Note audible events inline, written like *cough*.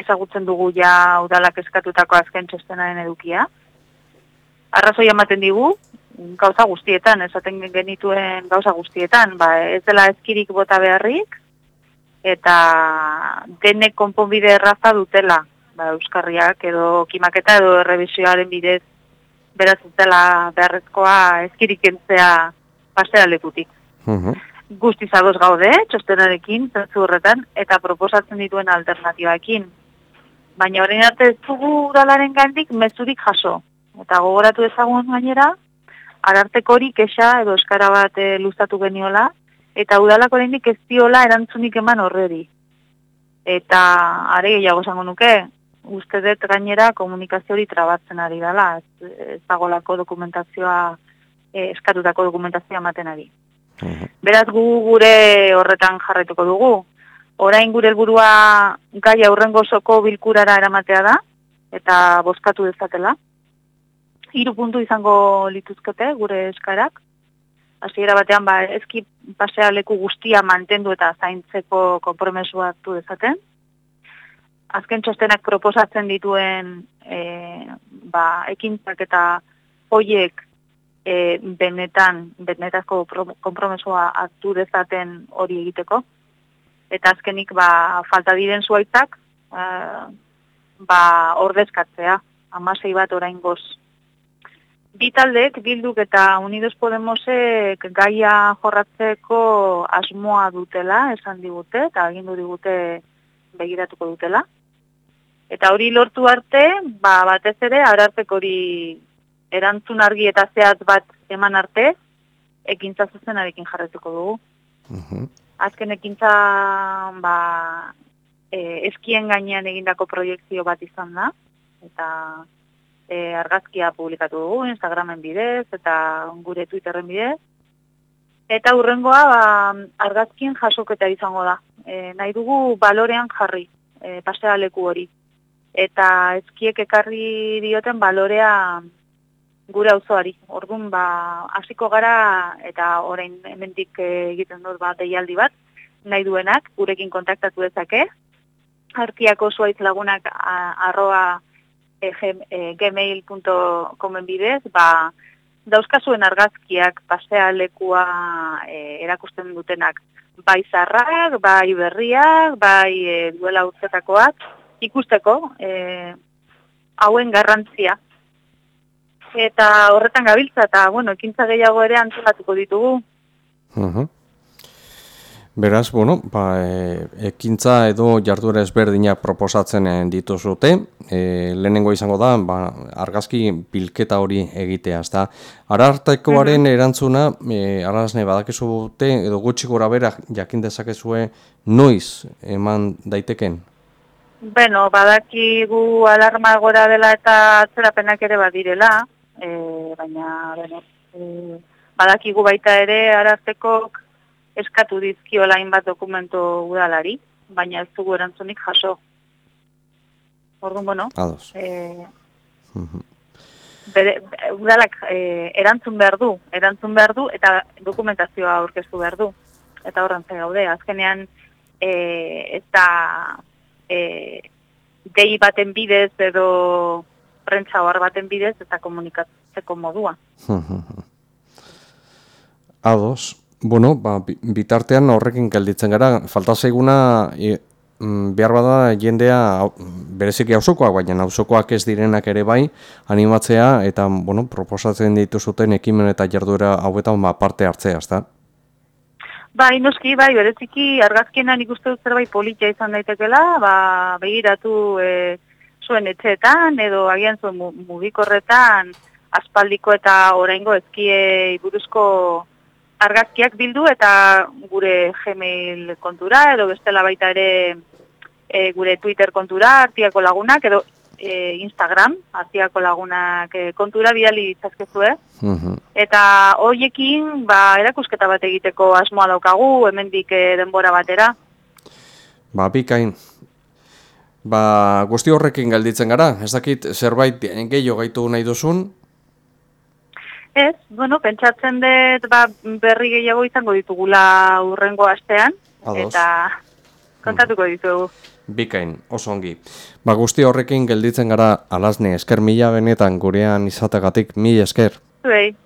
ezagutzen dugu ja udalak eskatutako azken txostenaren edukia. Arrazoi ematen digu, gauza guztietan, esaten genituen gauza guztietan, ba, ez dela ezkirik bota beharrik, eta denek konponbide erraza dutela, ba, Euskarriak edo kimaketa edo errebisioaren bidez beraz dela beharrezkoa ezkirik entzea pasera lekutik. Mhm. Guztiz ados gaude, txostenarekin, zentzu horretan, eta proposatzen dituen alternatibaekin. Baina horrein arte ez dugu udalaren gandik mezurik jaso. Eta gogoratu ezagun gainera, ararteko hori kexa edo eskara bat e, luztatu geniola, eta udalak oraindik ez diola erantzunik eman horreri. Eta are gehiago esango nuke, uste dut gainera komunikazio hori trabatzen ari dela, ez, ez dagolako dokumentazioa, e, eskatutako dokumentazioa ematen ari. Mhm. Beraz gu gure horretan jarraituko dugu. Orain gure helburua gai aurrengo osoko bilkurara eramatea da, eta bozkatu dezatela. Hiru puntu izango lituzkete gure eskarak. Hasiera batean ba ezki pasea leku guztia mantendu eta zaintzeko konpromesua hartu dezaten. Azken txostenak proposatzen dituen e, ba, ekintzak eta hoiek e, benetan, benetako pro- konpromesua hartu dezaten hori egiteko. Eta azkenik, ba, falta diren zuaitzak, uh, ba, ordezkatzea, amasei bat orain goz. Bi taldek, Bilduk eta Unidos Podemosek gaia jorratzeko asmoa dutela, esan digute, eta agindu digute begiratuko dutela. Eta hori lortu arte, ba, batez ere, ararteko hori erantzun argi eta zehatz bat eman arte, ekintza zuzenarekin jarretuko dugu. Mhm. Azken ekintza ba, e, eskien gainean egindako proiektzio bat izan da, eta e, argazkia publikatu dugu, Instagramen bidez, eta gure Twitterren bidez. Eta hurrengoa ba, argazkien jasoketa izango da. E, nahi dugu balorean jarri, e, pasea leku hori. Eta eskiek ekarri dioten balorea gure auzoari. Orduan ba hasiko gara eta orain hemendik egiten dut bat deialdi bat nahi duenak gurekin kontaktatu dezake. Artiako zuaitz lagunak arroa e, e, gmail.comen bidez, ba, dauzkazuen argazkiak pasea lekua e, erakusten dutenak bai zarrak, bai berriak, bai e, duela urtetakoak, ikusteko e, hauen garrantzia eta horretan gabiltza eta bueno, ekintza gehiago ere antolatuko ditugu. Mhm. Beraz, bueno, ba, e, ekintza edo jarduera ezberdinak proposatzen eh, dituzute. E, lehenengo izango da, ba, argazki bilketa hori egitea, ezta. Arartekoaren erantzuna, e, arazne badakizu dute, edo gutxi gora bera jakin dezakezue noiz eman daiteken. Beno, badakigu alarma gora dela eta atzerapenak ere badirela, e, baina, beno, e, badakigu baita ere arartekok eskatu dizkiola hainbat dokumento udalari, baina ez dugu erantzunik jaso. Orduan, bueno, Ados. e, bere, udalak e, erantzun behar du, erantzun behar du eta dokumentazioa aurkeztu behar du. Eta horren ze gaude, azkenean e, ez da e, dei baten bidez edo prentza ohar baten bidez eta komunikatzeko modua. *laughs* Ados. Bueno, ba, bi- bitartean horrekin gelditzen gara. Falta zaiguna e, behar bada jendea bereziki auzokoak, baina auzokoak ez direnak ere bai, animatzea eta bueno, proposatzen dituzuten ekimen eta jarduera hauetan ba, parte hartzea, ezta? Bai, noski, bai, bereziki argazkienan ikuste dut zerbait politia izan daitekela, ba, begiratu e, zuen etxeetan, edo agian zuen mu- mugikorretan, aspaldiko eta oraingo ezkiei buruzko argazkiak bildu eta gure Gmail kontura, edo bestela baita ere e, gure Twitter kontura, artiako lagunak, edo e, Instagram, artiako lagunak e, kontura bidali ditzazkezue. Mhm. Eta hoiekin ba, erakusketa bat egiteko asmoa daukagu, hemendik eh, denbora batera. Ba, bikain. Ba, guzti horrekin gelditzen gara, ez dakit zerbait gehiago gaitu nahi duzun, Ez, bueno, pentsatzen dut ba, berri gehiago izango ditugula urrengo astean. Ados. Eta kontatuko dizugu. Bikain, oso ongi. Ba guzti horrekin gelditzen gara alazne esker mila benetan gurean izatagatik mila esker. Zuei.